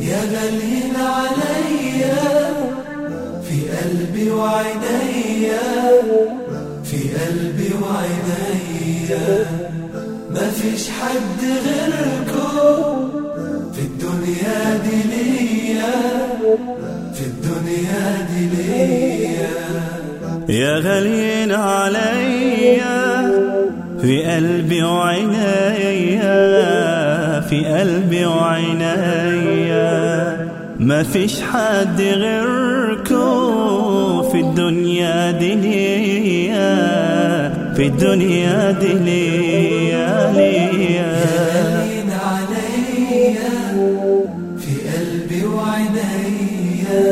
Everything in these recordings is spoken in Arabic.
يا غالين عليا في قلبي وعينيا في قلبي وعينيا ما فيش حد غيركم في الدنيا دي ليا في الدنيا دي ليا. يا غالين عليا في قلبي وعينيا في قلبي وعينيا ما فيش حد غيركم في الدنيا دي ليا في الدنيا دي ليا. ليا عليا في قلبي وعينيا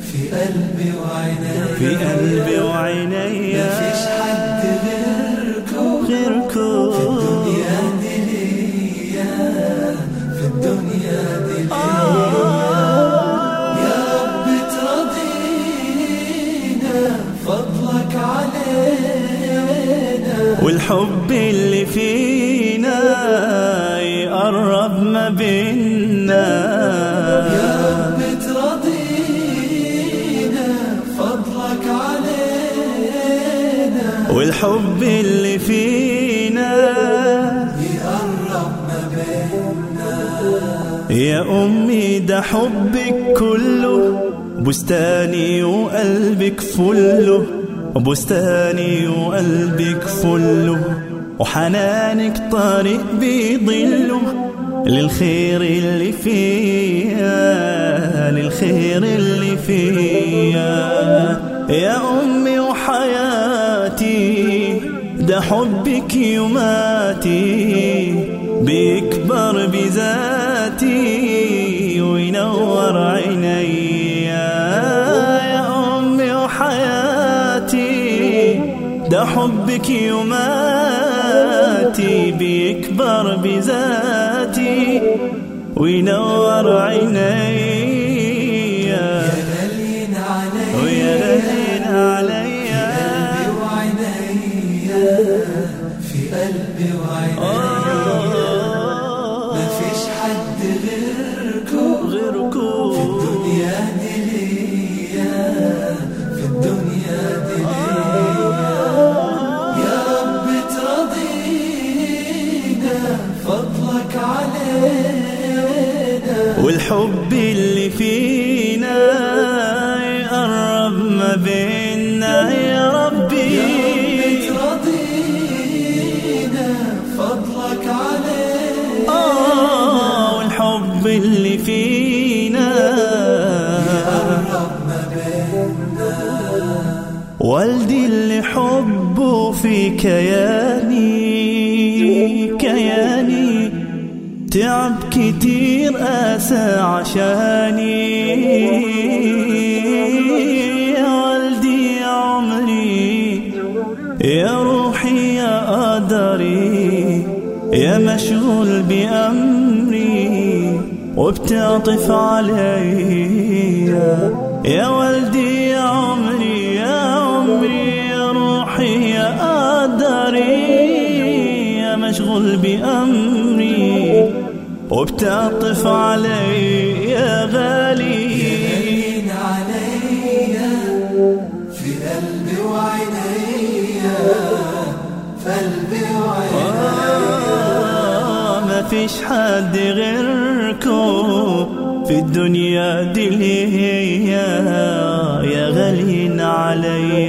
في قلبي وعينيا. في قلبي وعينيا. مفيش حد غيركم غيركم والحب اللي فينا يقرب ما بينا. رب ترضينا فضلك علينا. والحب اللي فينا يقرب ما بيننا يا أمي ده حبك كله بستاني وقلبك فله. بستاني وقلبك فله وحنانك طريق بيضله. للخير اللي فيها للخير اللي فيها يا أمي وحياتي ده حبك يوماتي بيكبر بذاتي. ده حبك يوماتي بيكبر بذاتي. وينور عيني غالين عليا ويا غالين عليا قلبي وعينيا في قلبي وعينيا والحب اللي فينا يقرب ما بينا يا ربي. فضلك علينا. آه والحب اللي فينا قرب ما بيننا. والدي اللي حبه في كياني تعب كتير قاسى عشاني. يا والدي يا عمري يا روحي يا قدري يا مشغول بأمري وبتعطف علي. يا والدي يا عمري يا عمري يا روحي يا قدري يا مشغول بأمري. وبتعطف علي يا غالي. غالين عليا في قلبي وعينيا في قلبي وعينيا آه ما فيش حد غيركم في الدنيا دي. ليا يا غالين علي.